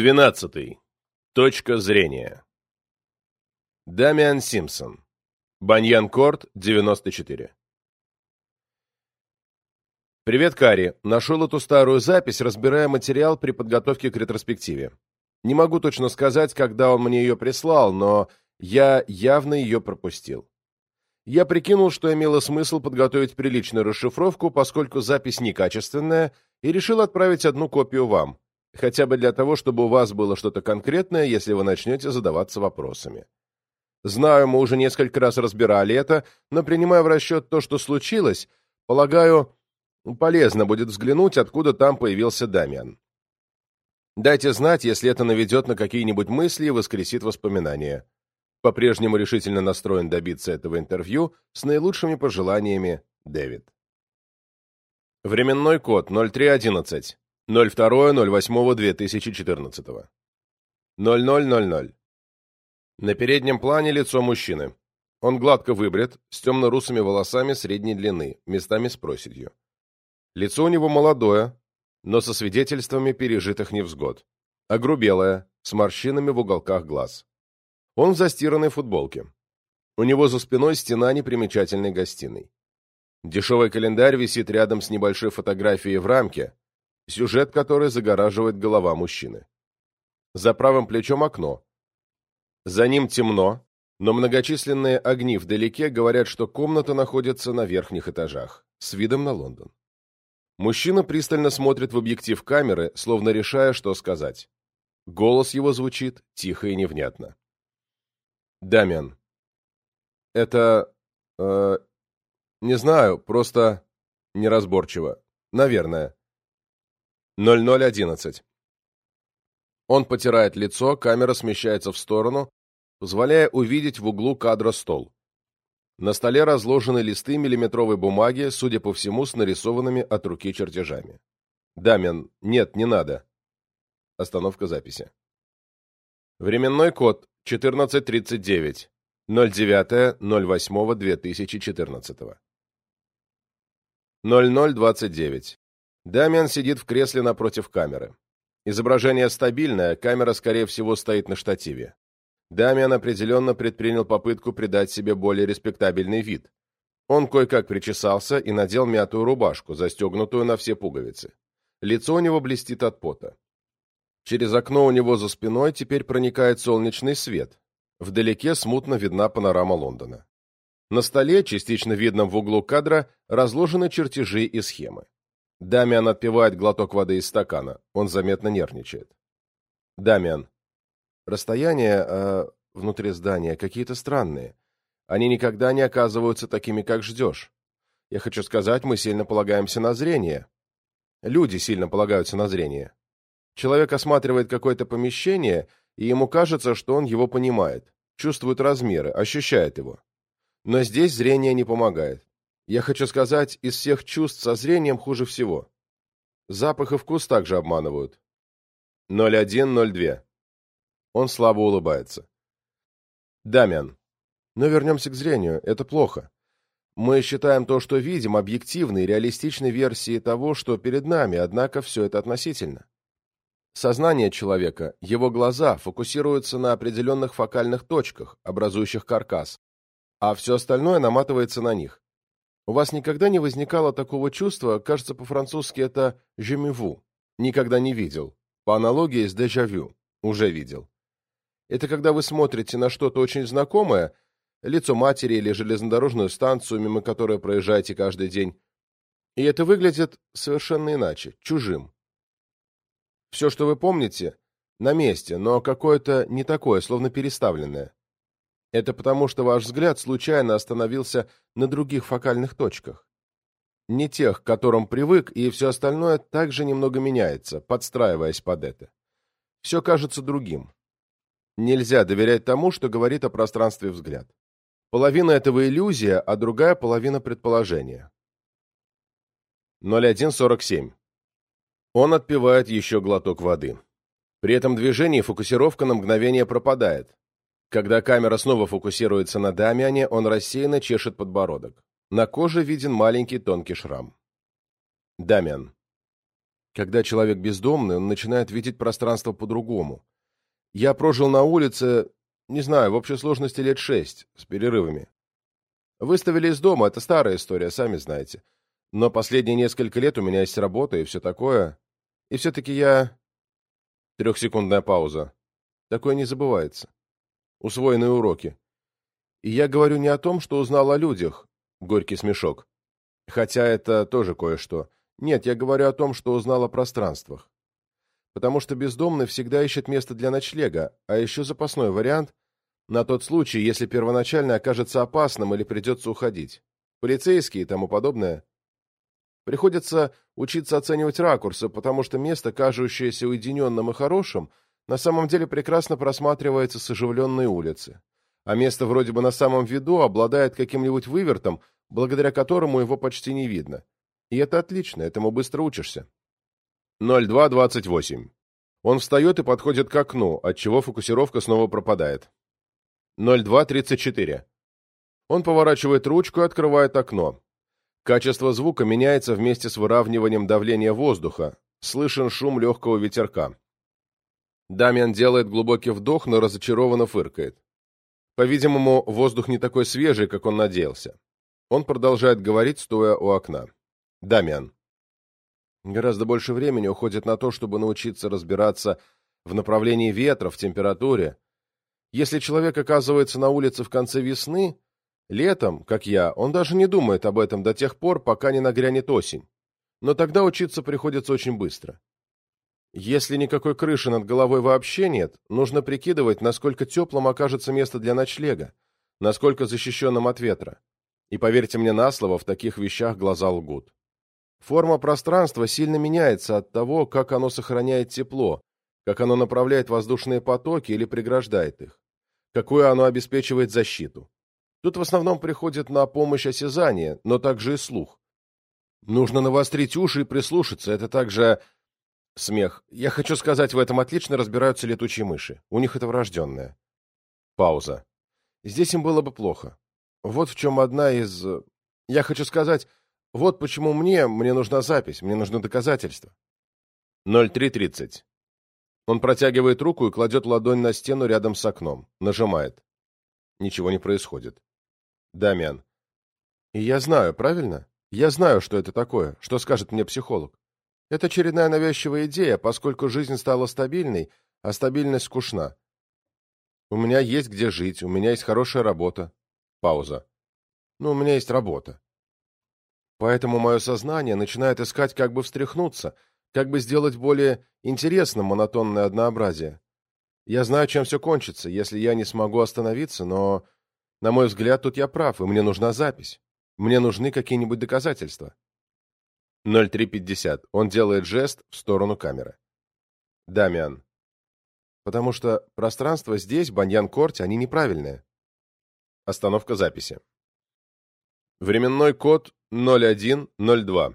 Двенадцатый. Точка зрения. Дамиан Симпсон. Баньян-Корт, 94. Привет, Кари. Нашел эту старую запись, разбирая материал при подготовке к ретроспективе. Не могу точно сказать, когда он мне ее прислал, но я явно ее пропустил. Я прикинул, что имело смысл подготовить приличную расшифровку, поскольку запись некачественная, и решил отправить одну копию вам хотя бы для того, чтобы у вас было что-то конкретное, если вы начнете задаваться вопросами. Знаю, мы уже несколько раз разбирали это, но принимая в расчет то, что случилось, полагаю, полезно будет взглянуть, откуда там появился Дамиан. Дайте знать, если это наведет на какие-нибудь мысли и воскресит воспоминания. По-прежнему решительно настроен добиться этого интервью с наилучшими пожеланиями, Дэвид. Временной код 0311. 02.08.2014. 00.00. На переднем плане лицо мужчины. Он гладко выбрит, с темно-русыми волосами средней длины, местами с проседью. Лицо у него молодое, но со свидетельствами пережитых невзгод. Огрубелое, с морщинами в уголках глаз. Он в застиранной футболке. У него за спиной стена непримечательной гостиной. Дешевый календарь висит рядом с небольшой фотографией в рамке, сюжет который загораживает голова мужчины. За правым плечом окно. За ним темно, но многочисленные огни вдалеке говорят, что комната находится на верхних этажах, с видом на Лондон. Мужчина пристально смотрит в объектив камеры, словно решая, что сказать. Голос его звучит тихо и невнятно. «Дамиан, это... Э, не знаю, просто неразборчиво. Наверное. 0011. Он потирает лицо, камера смещается в сторону, позволяя увидеть в углу кадра стол. На столе разложены листы миллиметровой бумаги, судя по всему, с нарисованными от руки чертежами. Дамин, нет, не надо. Остановка записи. Временной код 1439. 09.08.2014. 0029. Дамиан сидит в кресле напротив камеры. Изображение стабильное, камера, скорее всего, стоит на штативе. Дамиан определенно предпринял попытку придать себе более респектабельный вид. Он кое-как причесался и надел мятую рубашку, застегнутую на все пуговицы. Лицо у него блестит от пота. Через окно у него за спиной теперь проникает солнечный свет. Вдалеке смутно видна панорама Лондона. На столе, частично видном в углу кадра, разложены чертежи и схемы. Дамиан отпивает глоток воды из стакана. Он заметно нервничает. Дамиан. Расстояния э, внутри здания какие-то странные. Они никогда не оказываются такими, как ждешь. Я хочу сказать, мы сильно полагаемся на зрение. Люди сильно полагаются на зрение. Человек осматривает какое-то помещение, и ему кажется, что он его понимает, чувствует размеры, ощущает его. Но здесь зрение не помогает. Я хочу сказать, из всех чувств со зрением хуже всего. Запах и вкус также обманывают. 0102. Он слабо улыбается. Дамиан. Но вернемся к зрению. Это плохо. Мы считаем то, что видим, объективной, реалистичной версией того, что перед нами, однако все это относительно. Сознание человека, его глаза фокусируются на определенных фокальных точках, образующих каркас, а все остальное наматывается на них. У вас никогда не возникало такого чувства, кажется, по-французски это «je me vu», никогда не видел. По аналогии с «déjà vu», уже видел. Это когда вы смотрите на что-то очень знакомое, лицо матери или железнодорожную станцию, мимо которой проезжаете каждый день, и это выглядит совершенно иначе, чужим. Все, что вы помните, на месте, но какое-то не такое, словно переставленное. Это потому, что ваш взгляд случайно остановился на других фокальных точках. Не тех, к которым привык, и все остальное также немного меняется, подстраиваясь под это. Все кажется другим. Нельзя доверять тому, что говорит о пространстве взгляд. Половина этого иллюзия, а другая половина предположения. 0147. Он отпивает еще глоток воды. При этом движении фокусировка на мгновение пропадает, когда камера снова фокусируется на Дамиане, он рассеянно чешет подбородок. На коже виден маленький тонкий шрам. Дамиан. Когда человек бездомный, он начинает видеть пространство по-другому. Я прожил на улице, не знаю, в общей сложности лет шесть, с перерывами. Выставили из дома, это старая история, сами знаете. Но последние несколько лет у меня есть работа и все такое. И все-таки я... Трехсекундная пауза. Такое не забывается. Усвоенные уроки. И я говорю не о том, что узнал о людях. Горький смешок. Хотя это тоже кое-что. Нет, я говорю о том, что узнал о пространствах. Потому что бездомный всегда ищет место для ночлега, а еще запасной вариант на тот случай, если первоначально окажется опасным или придется уходить. Полицейские и тому подобное. Приходится учиться оценивать ракурсы, потому что место, кажущееся уединенным и хорошим, на самом деле прекрасно просматривается с улицы. А место вроде бы на самом виду обладает каким-нибудь вывертом, благодаря которому его почти не видно. И это отлично, этому быстро учишься. 02.28. Он встает и подходит к окну, отчего фокусировка снова пропадает. 02.34. Он поворачивает ручку и открывает окно. Качество звука меняется вместе с выравниванием давления воздуха. Слышен шум легкого ветерка. Дамиан делает глубокий вдох, но разочарованно фыркает. По-видимому, воздух не такой свежий, как он надеялся. Он продолжает говорить, стоя у окна. Дамиан. Гораздо больше времени уходит на то, чтобы научиться разбираться в направлении ветра, в температуре, если человек оказывается на улице в конце весны, летом, как я, он даже не думает об этом до тех пор, пока не нагрянет осень. Но тогда учиться приходится очень быстро. Если никакой крыши над головой вообще нет, нужно прикидывать, насколько теплым окажется место для ночлега, насколько защищенным от ветра. И поверьте мне на слово, в таких вещах глаза лгут. Форма пространства сильно меняется от того, как оно сохраняет тепло, как оно направляет воздушные потоки или преграждает их какую оно обеспечивает защиту. Тут в основном приходит на помощь осязание, но также и слух. Нужно навострить уши и прислушаться, это также... Смех. Я хочу сказать, в этом отлично разбираются летучие мыши. У них это врожденное. Пауза. Здесь им было бы плохо. Вот в чем одна из... Я хочу сказать, вот почему мне, мне нужна запись, мне нужны доказательства. 03.30. Он протягивает руку и кладет ладонь на стену рядом с окном. Нажимает. Ничего не происходит. Дамиан. И я знаю, правильно? Я знаю, что это такое, что скажет мне психолог. Это очередная навязчивая идея, поскольку жизнь стала стабильной, а стабильность скучна. У меня есть где жить, у меня есть хорошая работа. Пауза. Ну, у меня есть работа. Поэтому мое сознание начинает искать, как бы встряхнуться — как бы сделать более интересным монотонное однообразие. Я знаю, чем все кончится, если я не смогу остановиться, но, на мой взгляд, тут я прав, и мне нужна запись. Мне нужны какие-нибудь доказательства. 0350. Он делает жест в сторону камеры. Дамиан. Потому что пространство здесь, Баньян-Корте, они неправильные. Остановка записи. Временной код 0102.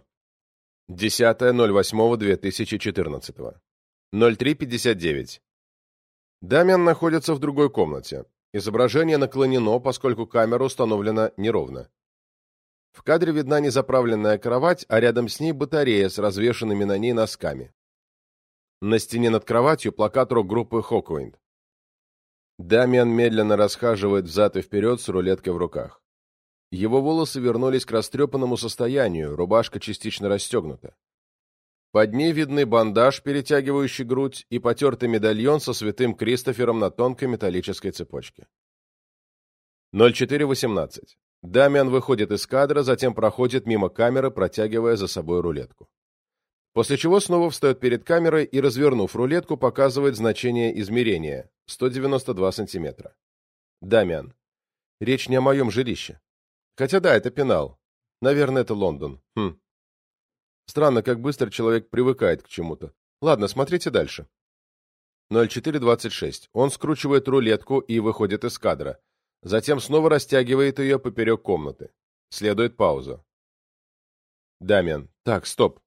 10.08.2014. 03.59. Дамиан находится в другой комнате. Изображение наклонено, поскольку камера установлена неровно. В кадре видна незаправленная кровать, а рядом с ней батарея с развешанными на ней носками. На стене над кроватью плакат рок-группы Хоквинд. Дамиан медленно расхаживает взад и вперед с рулеткой в руках. Его волосы вернулись к растрепанному состоянию, рубашка частично расстегнута. Под ней видны бандаж, перетягивающий грудь, и потертый медальон со святым Кристофером на тонкой металлической цепочке. 04.18. Дамиан выходит из кадра, затем проходит мимо камеры, протягивая за собой рулетку. После чего снова встает перед камерой и, развернув рулетку, показывает значение измерения – 192 сантиметра. Дамиан. Речь не о моем жилище. Хотя да, это пенал. Наверное, это Лондон. Хм. Странно, как быстро человек привыкает к чему-то. Ладно, смотрите дальше. 0426. Он скручивает рулетку и выходит из кадра. Затем снова растягивает ее поперек комнаты. Следует пауза. Дамиан. Так, стоп.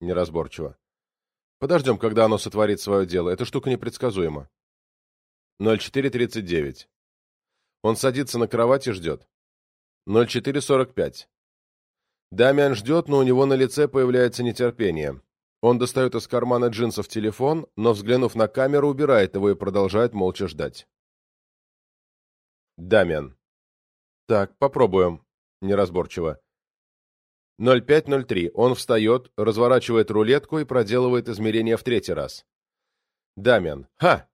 Неразборчиво. Подождем, когда оно сотворит свое дело. Эта штука непредсказуема. 0439. Он садится на кровать и ждет. 04.45. Дамиан ждет, но у него на лице появляется нетерпение. Он достает из кармана джинсов телефон, но, взглянув на камеру, убирает его и продолжает молча ждать. Дамиан. Так, попробуем. Неразборчиво. 0503. Он встает, разворачивает рулетку и проделывает измерение в третий раз. Дамиан. Ха!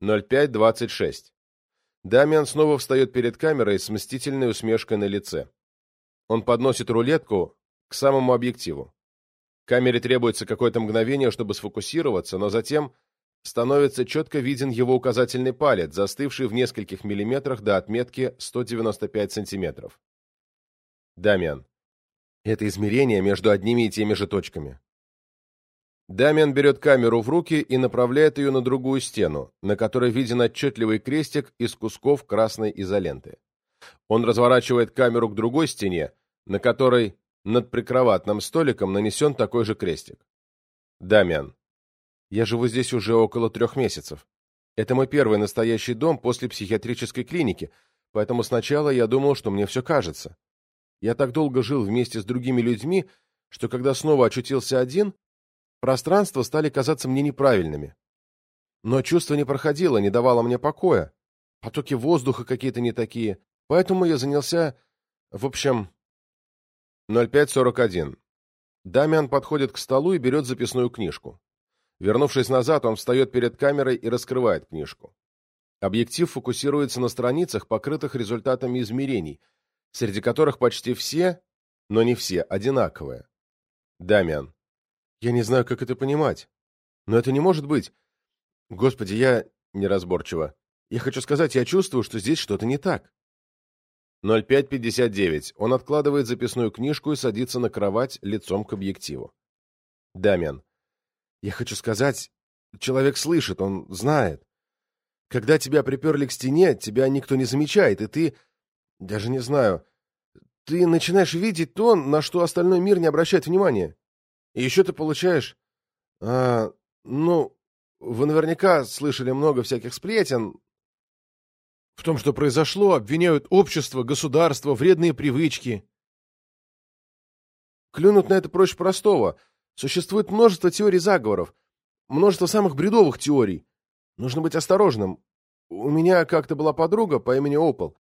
0526. Дамиан снова встает перед камерой с мстительной усмешкой на лице. Он подносит рулетку к самому объективу. Камере требуется какое-то мгновение, чтобы сфокусироваться, но затем становится четко виден его указательный палец, застывший в нескольких миллиметрах до отметки 195 сантиметров. Дамиан. Это измерение между одними и теми же точками. Дамиан берет камеру в руки и направляет ее на другую стену, на которой виден отчетливый крестик из кусков красной изоленты. Он разворачивает камеру к другой стене, на которой над прикроватным столиком нанесен такой же крестик. Дамиан. Я живу здесь уже около трех месяцев. Это мой первый настоящий дом после психиатрической клиники, поэтому сначала я думал, что мне все кажется. Я так долго жил вместе с другими людьми, что когда снова очутился один, пространства стали казаться мне неправильными. Но чувство не проходило, не давало мне покоя. Потоки воздуха какие-то не такие. Поэтому я занялся... В общем... 0541. Дамиан подходит к столу и берет записную книжку. Вернувшись назад, он встает перед камерой и раскрывает книжку. Объектив фокусируется на страницах, покрытых результатами измерений, среди которых почти все, но не все, одинаковые. Дамиан. Я не знаю, как это понимать. Но это не может быть. Господи, я... Неразборчиво. Я хочу сказать, я чувствую, что здесь что-то не так. 0559. Он откладывает записную книжку и садится на кровать лицом к объективу. Дамиан. Я хочу сказать, человек слышит, он знает. Когда тебя приперли к стене, тебя никто не замечает, и ты даже не знаю. Ты начинаешь видеть то, на что остальной мир не обращает внимания. И еще ты получаешь... А, ну, вы наверняка слышали много всяких сплетен. В том, что произошло, обвиняют общество, государство, вредные привычки. Клюнуть на это проще простого. Существует множество теорий заговоров, множество самых бредовых теорий. Нужно быть осторожным. У меня как-то была подруга по имени Опол.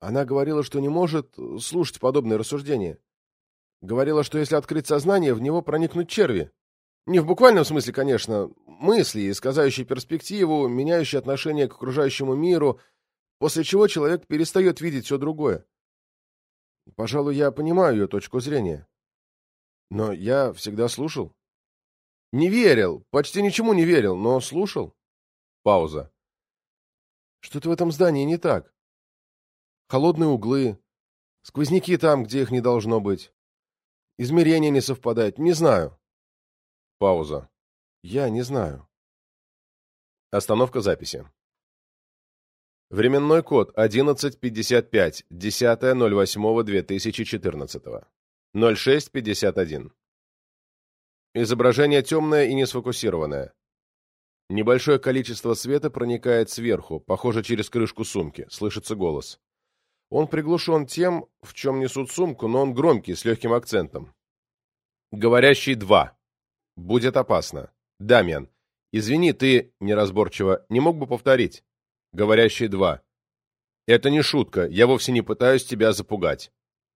Она говорила, что не может слушать подобные рассуждения. Говорила, что если открыть сознание, в него проникнут черви. Не в буквальном смысле, конечно, мысли, исказающие перспективу, меняющие отношение к окружающему миру, после чего человек перестает видеть все другое. Пожалуй, я понимаю ее точку зрения. Но я всегда слушал. Не верил, почти ничему не верил, но слушал. Пауза. Что-то в этом здании не так. Холодные углы, сквозняки там, где их не должно быть. Измерения не совпадают, не знаю. Пауза. Я не знаю. Остановка записи. Временной код 1155, 10.08.2014. 0651. Изображение темное и не сфокусированное. Небольшое количество света проникает сверху, похоже, через крышку сумки. Слышится голос. Он приглушен тем, в чем несут сумку, но он громкий, с легким акцентом. Говорящий два. Будет опасно. Дамиан. Извини, ты, неразборчиво, не мог бы повторить? Говорящий два. Это не шутка, я вовсе не пытаюсь тебя запугать.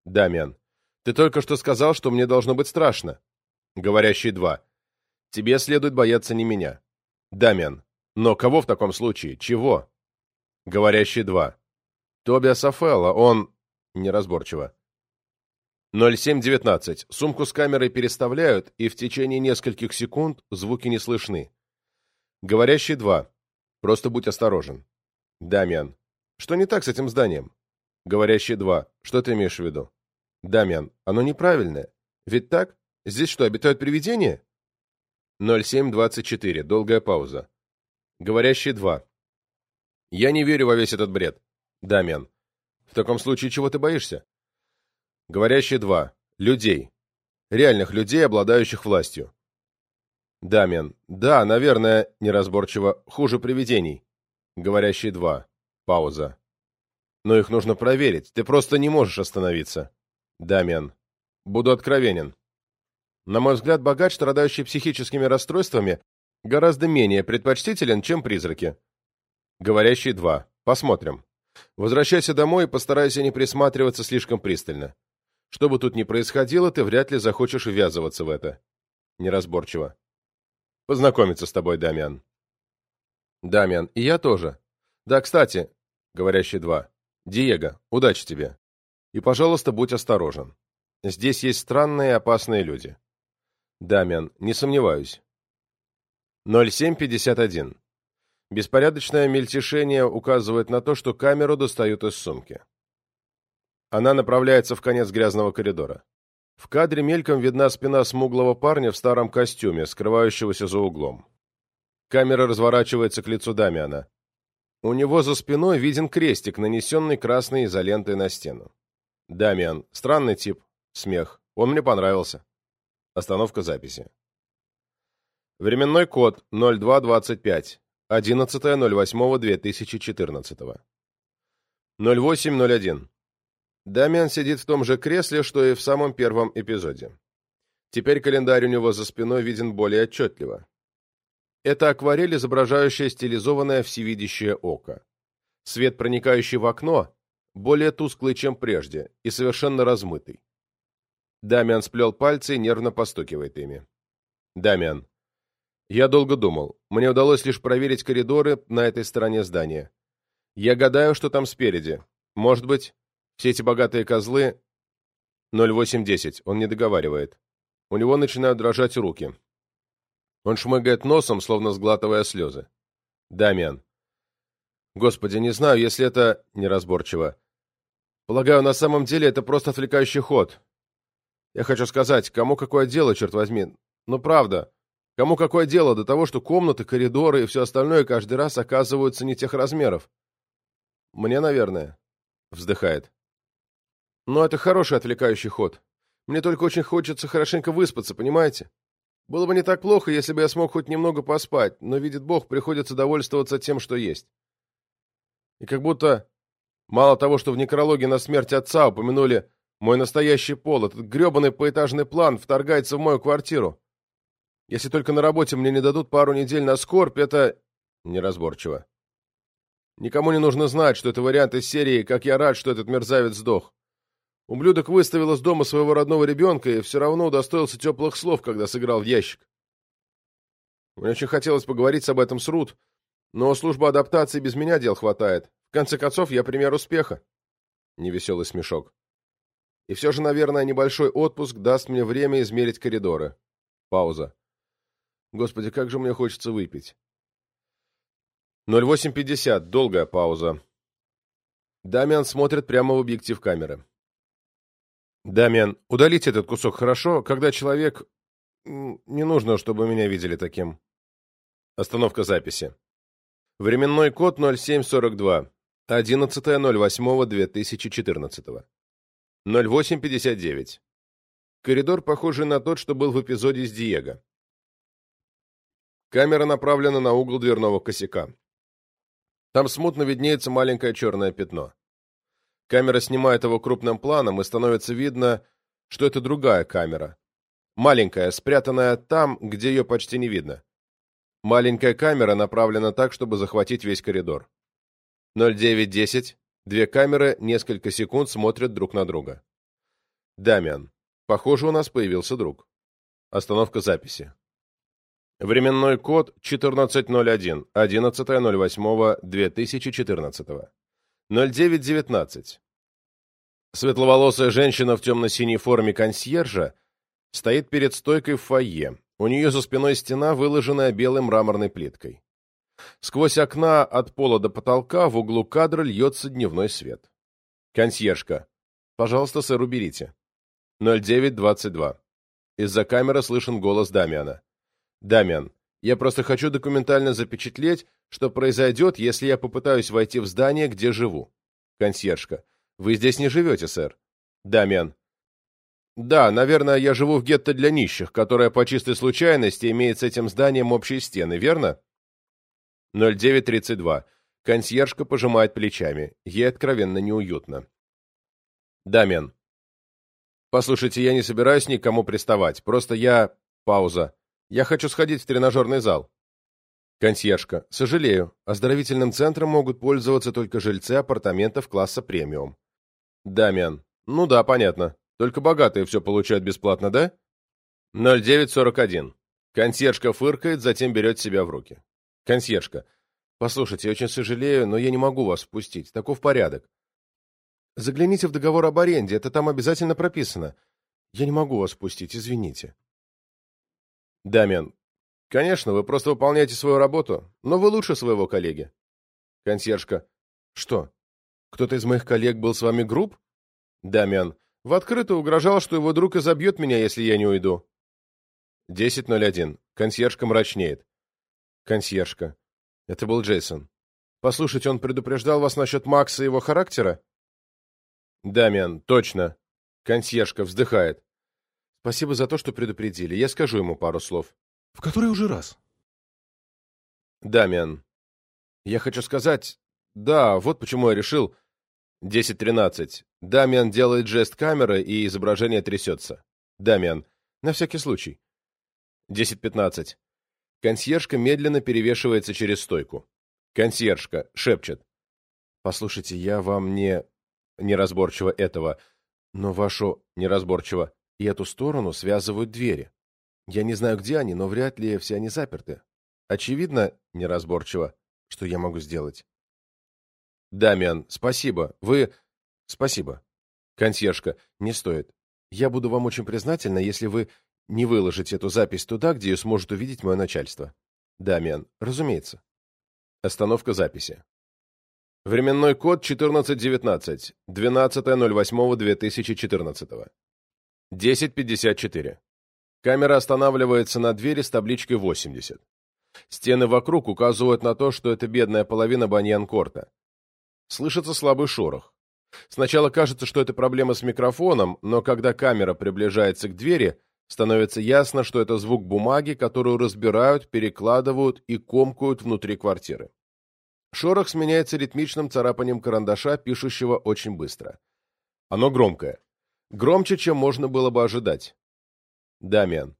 Дамиан. Ты только что сказал, что мне должно быть страшно. Говорящий два. Тебе следует бояться не меня. Дамиан. Но кого в таком случае? Чего? Говорящий два. Тобиаса Фелла, он... Неразборчиво. 07.19. Сумку с камерой переставляют, и в течение нескольких секунд звуки не слышны. Говорящий 2. Просто будь осторожен. Дамиан. Что не так с этим зданием? Говорящий 2. Что ты имеешь в виду? Дамиан. Оно неправильное. Ведь так? Здесь что, обитают привидения? 07.24. Долгая пауза. Говорящий 2. Я не верю во весь этот бред. Дамиан. В таком случае чего ты боишься? Говорящий два. Людей. Реальных людей, обладающих властью. Дамиан. Да, наверное, неразборчиво. Хуже привидений. Говорящий два. Пауза. Но их нужно проверить. Ты просто не можешь остановиться. Дамиан. Буду откровенен. На мой взгляд, богач, страдающий психическими расстройствами, гораздо менее предпочтителен, чем призраки. Говорящий два. Посмотрим. Возвращайся домой и постарайся не присматриваться слишком пристально. Что бы тут ни происходило, ты вряд ли захочешь ввязываться в это. Неразборчиво. Познакомиться с тобой, Дамиан. Дамиан, и я тоже. Да, кстати, говорящий два. Диего, удачи тебе. И, пожалуйста, будь осторожен. Здесь есть странные и опасные люди. Дамиан, не сомневаюсь. 0751. Беспорядочное мельтешение указывает на то, что камеру достают из сумки. Она направляется в конец грязного коридора. В кадре мельком видна спина смуглого парня в старом костюме, скрывающегося за углом. Камера разворачивается к лицу Дамиана. У него за спиной виден крестик, нанесенный красной изолентой на стену. Дамиан. Странный тип. Смех. Он мне понравился. Остановка записи. Временной код 0225. 11.08.2014. 08.01. Дамиан сидит в том же кресле, что и в самом первом эпизоде. Теперь календарь у него за спиной виден более отчетливо. Это акварель, изображающая стилизованное всевидящее око. Свет, проникающий в окно, более тусклый, чем прежде, и совершенно размытый. Дамиан сплел пальцы и нервно постукивает ими. Дамиан. Я долго думал. Мне удалось лишь проверить коридоры на этой стороне здания. Я гадаю, что там спереди. Может быть, все эти богатые козлы... 0810. Он не договаривает. У него начинают дрожать руки. Он шмыгает носом, словно сглатывая слезы. Дамиан. Господи, не знаю, если это неразборчиво. Полагаю, на самом деле это просто отвлекающий ход. Я хочу сказать, кому какое дело, черт возьми. Ну, правда. Кому какое дело до того, что комнаты, коридоры и все остальное каждый раз оказываются не тех размеров? Мне, наверное. Вздыхает. Но это хороший отвлекающий ход. Мне только очень хочется хорошенько выспаться, понимаете? Было бы не так плохо, если бы я смог хоть немного поспать, но, видит Бог, приходится довольствоваться тем, что есть. И как будто мало того, что в некрологе на смерть отца упомянули мой настоящий пол, этот гребаный поэтажный план вторгается в мою квартиру. Если только на работе мне не дадут пару недель на скорбь, это... неразборчиво. Никому не нужно знать, что это вариант из серии «Как я рад, что этот мерзавец сдох». Ублюдок выставил из дома своего родного ребенка и все равно удостоился теплых слов, когда сыграл в ящик. Мне очень хотелось поговорить об этом с Рут, но служба адаптации без меня дел хватает. В конце концов, я пример успеха. Невеселый смешок. И все же, наверное, небольшой отпуск даст мне время измерить коридоры. Пауза. Господи, как же мне хочется выпить. 08.50. Долгая пауза. Дамиан смотрит прямо в объектив камеры. Дамиан, удалите этот кусок, хорошо? Когда человек... Не нужно, чтобы меня видели таким. Остановка записи. Временной код 0742. 11.08.2014. 08.59. Коридор, похожий на тот, что был в эпизоде с Диего. Камера направлена на угол дверного косяка. Там смутно виднеется маленькое черное пятно. Камера снимает его крупным планом, и становится видно, что это другая камера. Маленькая, спрятанная там, где ее почти не видно. Маленькая камера направлена так, чтобы захватить весь коридор. 0910. Две камеры несколько секунд смотрят друг на друга. Дамиан. Похоже, у нас появился друг. Остановка записи. Временной код 1401, 11.08.2014. 0919. Светловолосая женщина в темно-синей форме консьержа стоит перед стойкой в фойе. У нее за спиной стена, выложенная белой мраморной плиткой. Сквозь окна от пола до потолка в углу кадра льется дневной свет. Консьержка. Пожалуйста, сэр, уберите. 0922. Из-за камеры слышен голос Дамиана. Дамиан, я просто хочу документально запечатлеть, что произойдет, если я попытаюсь войти в здание, где живу. Консьержка. Вы здесь не живете, сэр. Дамиан. Да, наверное, я живу в гетто для нищих, которое по чистой случайности имеет с этим зданием общие стены, верно? 0932. Консьержка пожимает плечами. Ей откровенно неуютно. Дамиан. Послушайте, я не собираюсь никому приставать. Просто я... Пауза. Я хочу сходить в тренажерный зал. Консьержка. Сожалею, оздоровительным центром могут пользоваться только жильцы апартаментов класса премиум. Дамиан. Ну да, понятно. Только богатые все получают бесплатно, да? 0941. Консьержка фыркает, затем берет себя в руки. Консьержка. Послушайте, я очень сожалею, но я не могу вас впустить. Таков порядок. Загляните в договор об аренде, это там обязательно прописано. Я не могу вас впустить, извините. Дамиан. Конечно, вы просто выполняете свою работу, но вы лучше своего коллеги. Консьержка. Что? Кто-то из моих коллег был с вами груб? Дамиан. В открытую угрожал, что его друг изобьет меня, если я не уйду. 10.01. Консьержка мрачнеет. Консьержка. Это был Джейсон. Послушайте, он предупреждал вас насчет Макса и его характера? Дамиан. Точно. Консьержка вздыхает. Спасибо за то, что предупредили. Я скажу ему пару слов. В который уже раз? Дамиан. Я хочу сказать... Да, вот почему я решил... 10.13. Дамиан делает жест камеры, и изображение трясется. Дамиан. На всякий случай. 10.15. Консьержка медленно перевешивается через стойку. Консьержка шепчет. «Послушайте, я вам не... неразборчиво этого, но вашу неразборчиво и эту сторону связывают двери. Я не знаю, где они, но вряд ли все они заперты. Очевидно, неразборчиво, что я могу сделать». «Дамиан, спасибо. Вы... спасибо». Консьержка. «Не стоит. Я буду вам очень признательна, если вы не выложить эту запись туда, где ее сможет увидеть мое начальство. Дамиан, разумеется. Остановка записи. Временной код 1419, 12.08.2014. 10.54. Камера останавливается на двери с табличкой 80. Стены вокруг указывают на то, что это бедная половина Баньян-Корта. Слышится слабый шорох. Сначала кажется, что это проблема с микрофоном, но когда камера приближается к двери, становится ясно, что это звук бумаги, которую разбирают, перекладывают и комкают внутри квартиры. Шорох сменяется ритмичным царапанием карандаша, пишущего очень быстро. Оно громкое. Громче, чем можно было бы ожидать. Дамиан.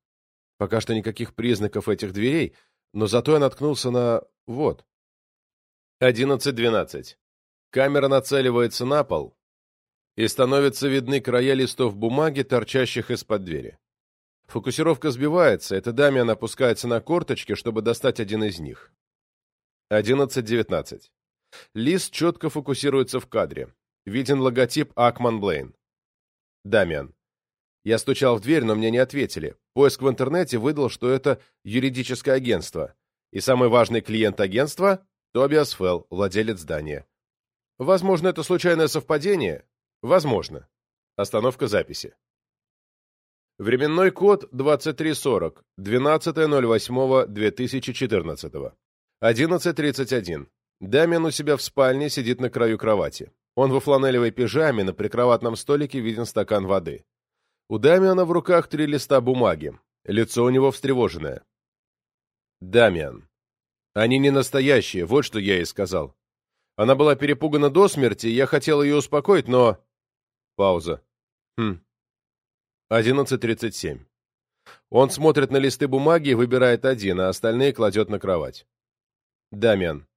Пока что никаких признаков этих дверей, но зато я наткнулся на... вот. 11.12. Камера нацеливается на пол, и становятся видны края листов бумаги, торчащих из-под двери. Фокусировка сбивается, это Дамиан опускается на корточки, чтобы достать один из них. 11.19. Лист четко фокусируется в кадре. Виден логотип Акман Блейн. Дамиан. Я стучал в дверь, но мне не ответили. Поиск в интернете выдал, что это юридическое агентство. И самый важный клиент агентства – Тобиас Фелл, владелец здания. Возможно, это случайное совпадение? Возможно. Остановка записи. Временной код 2340, 12.08.2014. 11.31. Дамиан у себя в спальне сидит на краю кровати. Он во фланелевой пижаме, на прикроватном столике виден стакан воды. У Дамиана в руках три листа бумаги. Лицо у него встревоженное. Дамиан. Они не настоящие, вот что я ей сказал. Она была перепугана до смерти, я хотел ее успокоить, но... Пауза. Хм, 11.37. Он смотрит на листы бумаги и выбирает один, а остальные кладет на кровать. Дамиан.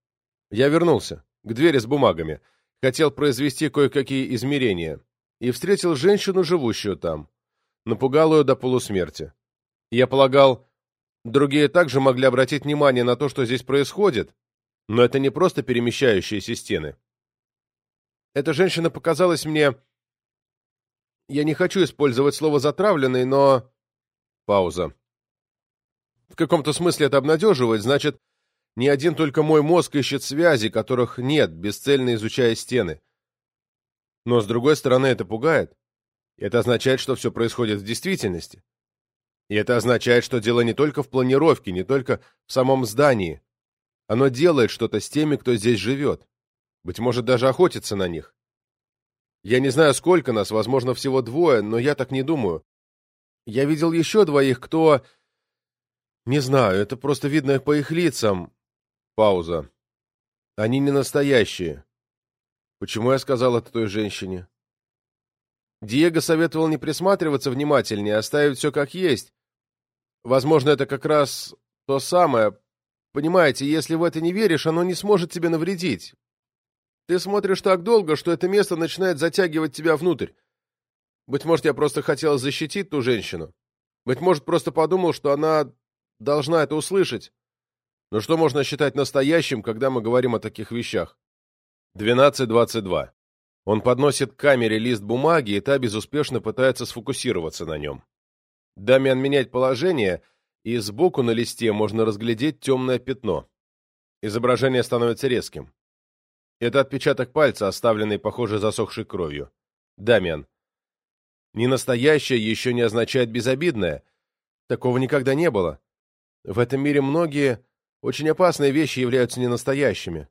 Я вернулся. К двери с бумагами. Хотел произвести кое-какие измерения. И встретил женщину, живущую там. Напугал ее до полусмерти. Я полагал, другие также могли обратить внимание на то, что здесь происходит, но это не просто перемещающиеся стены. Эта женщина показалась мне я не хочу использовать слово «затравленный», но... Пауза. В каком-то смысле это обнадеживает, значит, не один только мой мозг ищет связи, которых нет, бесцельно изучая стены. Но, с другой стороны, это пугает. Это означает, что все происходит в действительности. И это означает, что дело не только в планировке, не только в самом здании. Оно делает что-то с теми, кто здесь живет. Быть может, даже охотится на них. Я не знаю, сколько нас, возможно, всего двое, но я так не думаю. Я видел еще двоих, кто... Не знаю, это просто видно по их лицам. Пауза. Они не настоящие. Почему я сказал это той женщине? Диего советовал не присматриваться внимательнее, оставить все как есть. Возможно, это как раз то самое. Понимаете, если в это не веришь, оно не сможет тебе навредить. Ты смотришь так долго, что это место начинает затягивать тебя внутрь. Быть может, я просто хотел защитить ту женщину. Быть может, просто подумал, что она должна это услышать. Но что можно считать настоящим, когда мы говорим о таких вещах? 12.22. Он подносит к камере лист бумаги, и та безуспешно пытается сфокусироваться на нем. Дамиан меняет положение, и сбоку на листе можно разглядеть темное пятно. Изображение становится резким. Это отпечаток пальца, оставленный, похоже, засохшей кровью. Дамиан. Не настоящее еще не означает безобидное. Такого никогда не было. В этом мире многие очень опасные вещи являются ненастоящими.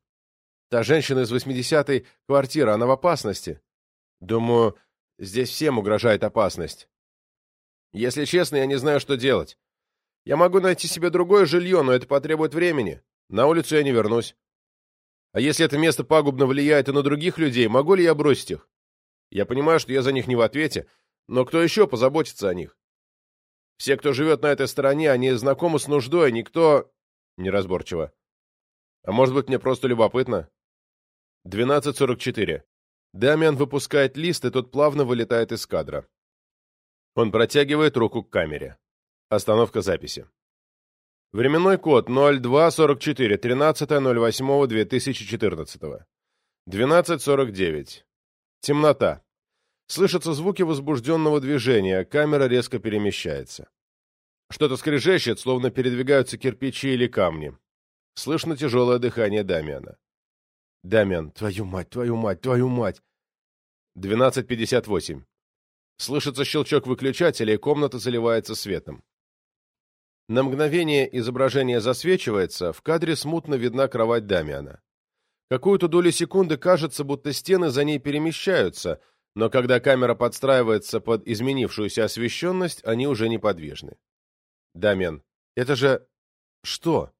Та женщина из 80-й квартиры, она в опасности. Думаю, здесь всем угрожает опасность. Если честно, я не знаю, что делать. Я могу найти себе другое жилье, но это потребует времени. На улицу я не вернусь. А если это место пагубно влияет и на других людей, могу ли я бросить их? Я понимаю, что я за них не в ответе, но кто еще позаботится о них? Все, кто живет на этой стороне, они знакомы с нуждой, никто... Неразборчиво. А может быть, мне просто любопытно? 12.44. Дамиан выпускает лист, и тот плавно вылетает из кадра. Он протягивает руку к камере. Остановка записи. Временной код 0244, 13.08.2014. 12.49. Темнота. Слышатся звуки возбужденного движения, камера резко перемещается. Что-то скрежещет, словно передвигаются кирпичи или камни. Слышно тяжелое дыхание Дамиана. Дамиан, твою мать, твою мать, твою мать. 12.58. Слышится щелчок выключателя, и комната заливается светом. На мгновение изображение засвечивается, в кадре смутно видна кровать Дамиана. Какую-то долю секунды кажется, будто стены за ней перемещаются, но когда камера подстраивается под изменившуюся освещенность, они уже неподвижны. Дамиан. Это же... что?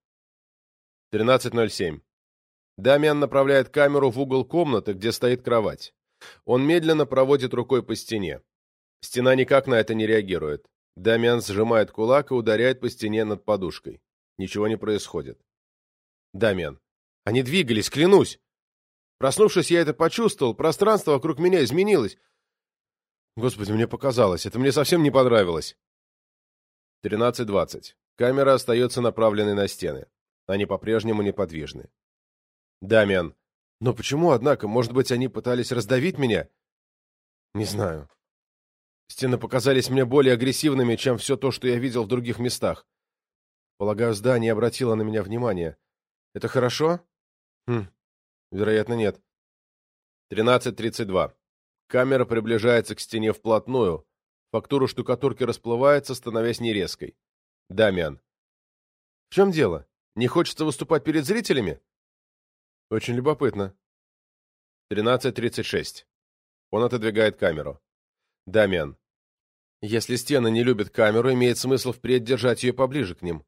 13.07. Дамиан направляет камеру в угол комнаты, где стоит кровать. Он медленно проводит рукой по стене. Стена никак на это не реагирует. Дамиан сжимает кулак и ударяет по стене над подушкой. Ничего не происходит. Дамиан. Они двигались, клянусь. Проснувшись, я это почувствовал. Пространство вокруг меня изменилось. Господи, мне показалось. Это мне совсем не понравилось. 13.20. Камера остается направленной на стены. Они по-прежнему неподвижны. Дамиан. Но почему, однако? Может быть, они пытались раздавить меня? Не знаю. Стены показались мне более агрессивными, чем все то, что я видел в других местах. Полагаю, здание обратило на меня внимание. Это хорошо? Хм, вероятно, нет. 13.32. Камера приближается к стене вплотную. Фактура штукатурки расплывается, становясь нерезкой. Дамиан. В чем дело? Не хочется выступать перед зрителями? Очень любопытно. 13.36. Он отодвигает камеру. Дамиан. Если стены не любят камеру, имеет смысл впредь держать ее поближе к ним.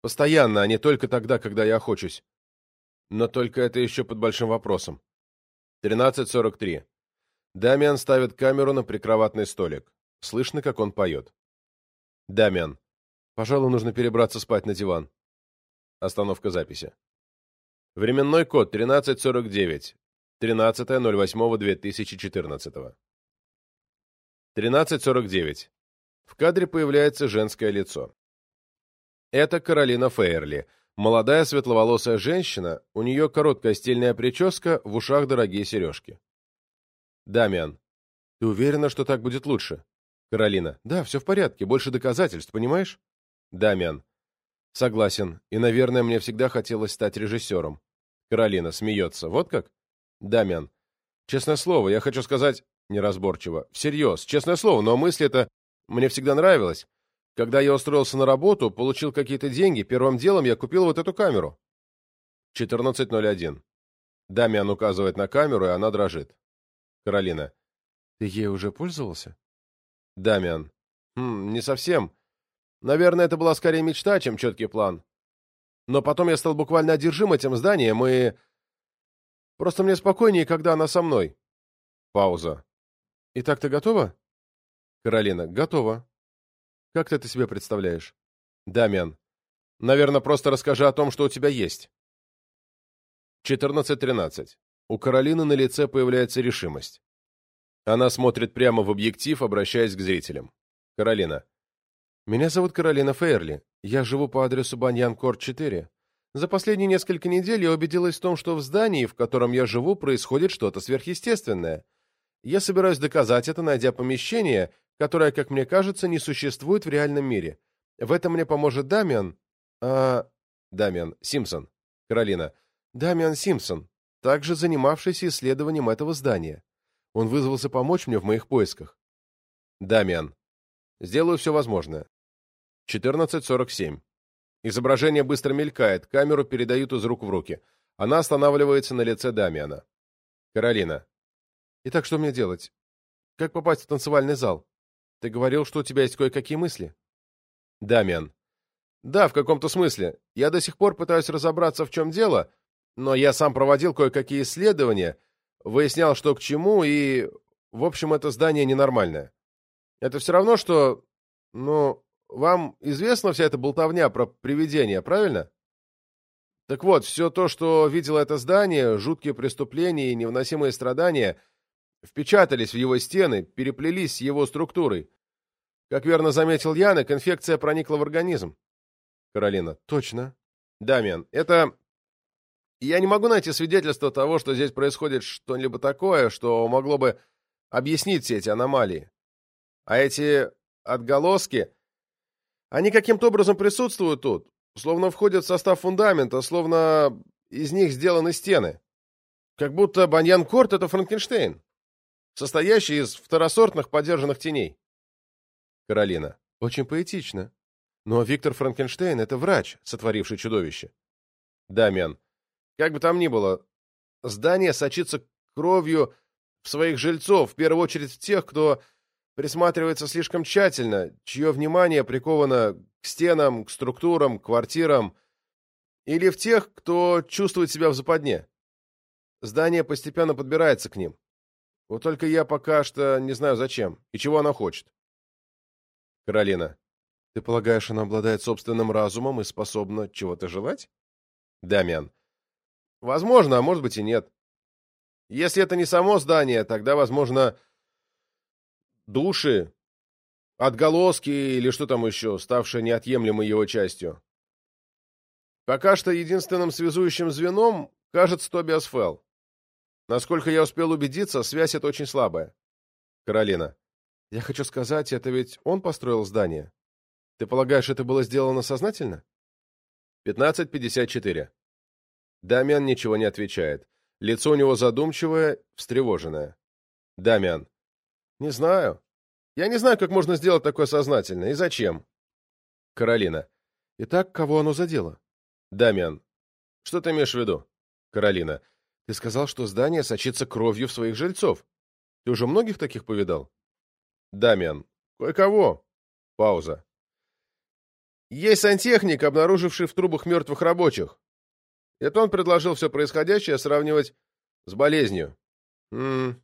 Постоянно, а не только тогда, когда я охочусь. Но только это еще под большим вопросом. 13.43. Дамиан ставит камеру на прикроватный столик. Слышно, как он поет. Дамиан. Пожалуй, нужно перебраться спать на диван. Остановка записи. Временной код 1349. 13.08.2014. 13.49. В кадре появляется женское лицо. Это Каролина Фейерли. Молодая светловолосая женщина, у нее короткая стильная прическа, в ушах дорогие сережки. Дамиан. Ты уверена, что так будет лучше? Каролина. Да, все в порядке, больше доказательств, понимаешь? Дамиан. Согласен, и, наверное, мне всегда хотелось стать режиссером. Каролина смеется. Вот как? Дамиан. Честное слово, я хочу сказать неразборчиво. Всерьез, честное слово, но мысль эта мне всегда нравилась. Когда я устроился на работу, получил какие-то деньги, первым делом я купил вот эту камеру. 14.01. Дамиан указывает на камеру, и она дрожит. Каролина. Ты ей уже пользовался? Дамиан. Хм, не совсем. Наверное, это была скорее мечта, чем четкий план. Но потом я стал буквально одержим этим зданием, и... Просто мне спокойнее, когда она со мной. Пауза. Итак, ты готова? Каролина. Готова. Как ты это себе представляешь? Дамиан. Наверное, просто расскажи о том, что у тебя есть. 14.13. У Каролины на лице появляется решимость. Она смотрит прямо в объектив, обращаясь к зрителям. Каролина. Меня зовут Каролина Фейерли. Я живу по адресу Баньян-Корт 4. За последние несколько недель я убедилась в том, что в здании, в котором я живу, происходит что-то сверхъестественное. Я собираюсь доказать это, найдя помещение, которое, как мне кажется, не существует в реальном мире. В этом мне поможет Дамиан... А... Дамиан. Симпсон. Каролина. Дамиан Симпсон, также занимавшийся исследованием этого здания. Он вызвался помочь мне в моих поисках. Дамиан. Сделаю все возможное. 14.47. Изображение быстро мелькает, камеру передают из рук в руки. Она останавливается на лице Дамиана. Каролина. Итак, что мне делать? Как попасть в танцевальный зал? Ты говорил, что у тебя есть кое-какие мысли. Дамиан. Да, в каком-то смысле. Я до сих пор пытаюсь разобраться, в чем дело, но я сам проводил кое-какие исследования, выяснял, что к чему, и, в общем, это здание ненормальное. Это все равно, что, ну, вам известна вся эта болтовня про привидения, правильно? Так вот, все то, что видело это здание, жуткие преступления и невыносимые страдания, впечатались в его стены, переплелись с его структурой. Как верно заметил Янек, инфекция проникла в организм. Каролина. Точно. Дамиан. Это... Я не могу найти свидетельства того, что здесь происходит что-либо такое, что могло бы объяснить все эти аномалии. А эти отголоски они каким-то образом присутствуют тут, словно входят в состав фундамента, словно из них сделаны стены. Как будто Баньян-Корт — это Франкенштейн, состоящий из второсортных подержанных теней. Каролина. Очень поэтично. Но Виктор Франкенштейн — это врач, сотворивший чудовище. Дамиан. Как бы там ни было, здание сочится кровью в своих жильцов, в первую очередь в тех, кто присматривается слишком тщательно, чье внимание приковано к стенам, к структурам, к квартирам, или в тех, кто чувствует себя в западне. Здание постепенно подбирается к ним. Вот только я пока что не знаю зачем и чего она хочет. Каролина. Ты полагаешь, она обладает собственным разумом и способна чего-то желать? Дамиан. Возможно, а может быть и нет. Если это не само здание, тогда, возможно, души, отголоски или что там еще, ставшие неотъемлемой его частью. Пока что единственным связующим звеном кажется Тобиас Фелл. Насколько я успел убедиться, связь эта очень слабая. Каролина. Я хочу сказать, это ведь он построил здание. Ты полагаешь, это было сделано сознательно? 15.54. Дамиан ничего не отвечает. Лицо у него задумчивое, встревоженное. Дамиан. Не знаю. Я не знаю, как можно сделать такое сознательно. И зачем? Каролина. Итак, кого оно задело? Дамиан. Что ты имеешь в виду? Каролина. Ты сказал, что здание сочится кровью в своих жильцов. Ты уже многих таких повидал? Дамиан. Кое-кого. Пауза. Есть сантехник, обнаруживший в трубах мертвых рабочих. Это он предложил все происходящее сравнивать с болезнью. М -м,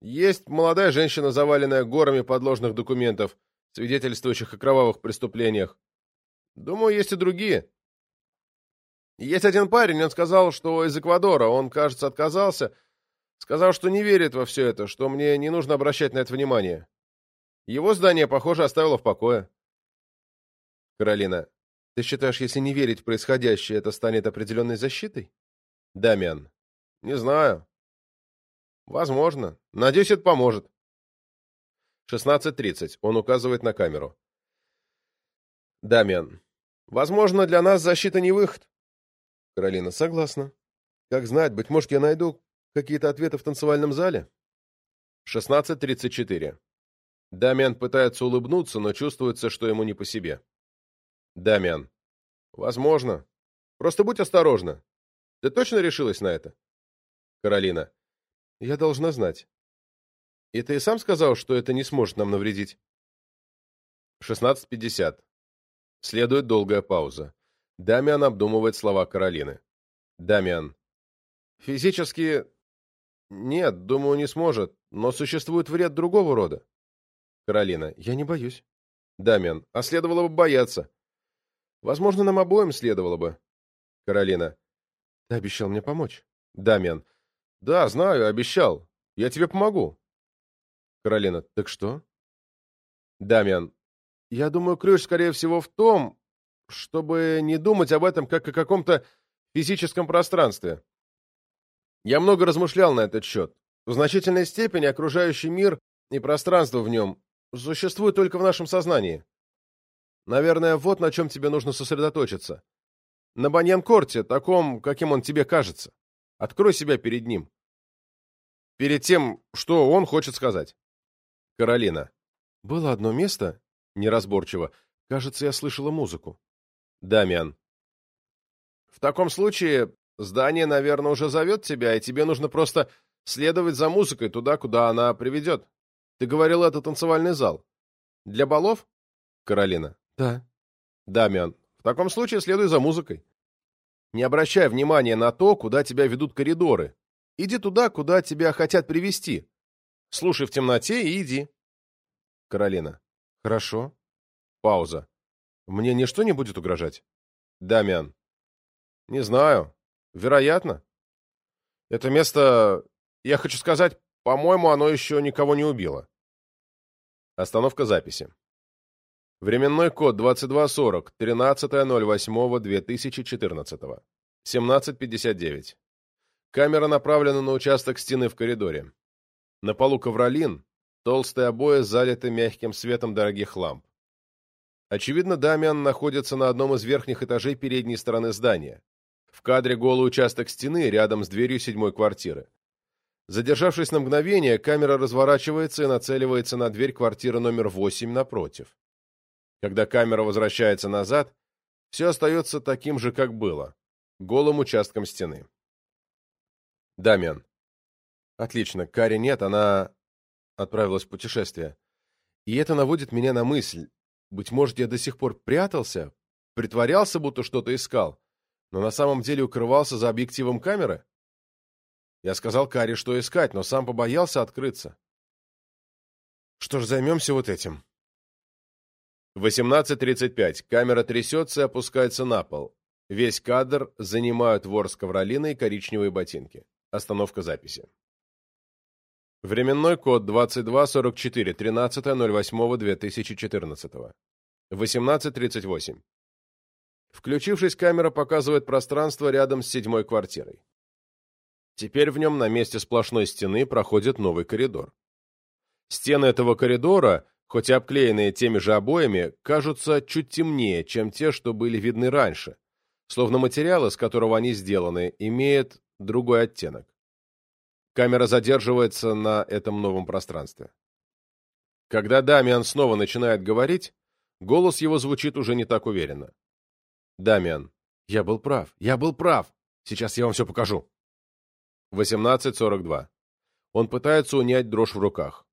есть молодая женщина, заваленная горами подложных документов, свидетельствующих о кровавых преступлениях. Думаю, есть и другие. Есть один парень, он сказал, что из Эквадора. Он, кажется, отказался. Сказал, что не верит во все это, что мне не нужно обращать на это внимание. Его здание, похоже, оставило в покое. Каролина, ты считаешь, если не верить в происходящее, это станет определенной защитой? Дамиан, не знаю. Возможно. Надеюсь, это поможет. 16.30. Он указывает на камеру. Дамиан. Возможно, для нас защита не выход. Каролина. Согласна. Как знать, быть может, я найду какие-то ответы в танцевальном зале? 16.34. Дамиан пытается улыбнуться, но чувствуется, что ему не по себе. Дамиан. Возможно. Просто будь осторожна. Ты точно решилась на это? Каролина. Я должна знать. И ты сам сказал, что это не сможет нам навредить? 16.50. Следует долгая пауза. Дамиан обдумывает слова Каролины. Дамиан. Физически... Нет, думаю, не сможет. но существует вред другого рода. Каролина. Я не боюсь. Дамиан. А следовало бы бояться. Возможно, нам обоим следовало бы. Каролина. Ты обещал мне помочь. Дамиан. Да, знаю, обещал. Я тебе помогу. Каролина. Так что? Дамиан. Я думаю, ключ, скорее всего, в том, чтобы не думать об этом как о каком-то физическом пространстве. Я много размышлял на этот счет. В значительной степени окружающий мир и пространство в нем существуют только в нашем сознании. Наверное, вот на чем тебе нужно сосредоточиться. На Баньян-Корте, таком, каким он тебе кажется. Открой себя перед ним. Перед тем, что он хочет сказать. Каролина. Было одно место, неразборчиво. Кажется, я слышала музыку. Дамиан. В таком случае здание, наверное, уже зовет тебя, и тебе нужно просто следовать за музыкой туда, куда она приведет. Ты говорил, это танцевальный зал. Для балов? Каролина. Да. Дамиан. В таком случае следуй за музыкой. Не обращай внимания на то, куда тебя ведут коридоры. Иди туда, куда тебя хотят привести. Слушай в темноте и иди. Каролина. Хорошо. Пауза. Мне ничто не будет угрожать? Дамиан. Не знаю. Вероятно. Это место, я хочу сказать, по-моему, оно еще никого не убило. Остановка записи. Временной код 2240, 13.08.2014. 17.59. Камера направлена на участок стены в коридоре. На полу ковролин, толстые обои залиты мягким светом дорогих ламп. Очевидно, Дамиан находится на одном из верхних этажей передней стороны здания. В кадре голый участок стены рядом с дверью седьмой квартиры. Задержавшись на мгновение, камера разворачивается и нацеливается на дверь квартиры номер 8 напротив. Когда камера возвращается назад, все остается таким же, как было, голым участком стены. Дамиан. Отлично, Кари нет, она отправилась в путешествие. И это наводит меня на мысль, быть может, я до сих пор прятался, притворялся, будто что-то искал, но на самом деле укрывался за объективом камеры? Я сказал Каре, что искать, но сам побоялся открыться. Что ж, займемся вот этим. 18.35. Камера трясется и опускается на пол. Весь кадр занимают вор с ковролина и коричневые ботинки. Остановка записи. Временной код 2244, 13.08.2014. 18.38. Включившись, камера показывает пространство рядом с седьмой квартирой. Теперь в нем на месте сплошной стены проходит новый коридор. Стены этого коридора, хоть и обклеенные теми же обоями, кажутся чуть темнее, чем те, что были видны раньше, словно материал, из которого они сделаны, имеет другой оттенок. Камера задерживается на этом новом пространстве. Когда Дамиан снова начинает говорить, голос его звучит уже не так уверенно. Дамиан. Я был прав. Я был прав. Сейчас я вам все покажу. 18.42. Он пытается унять дрожь в руках.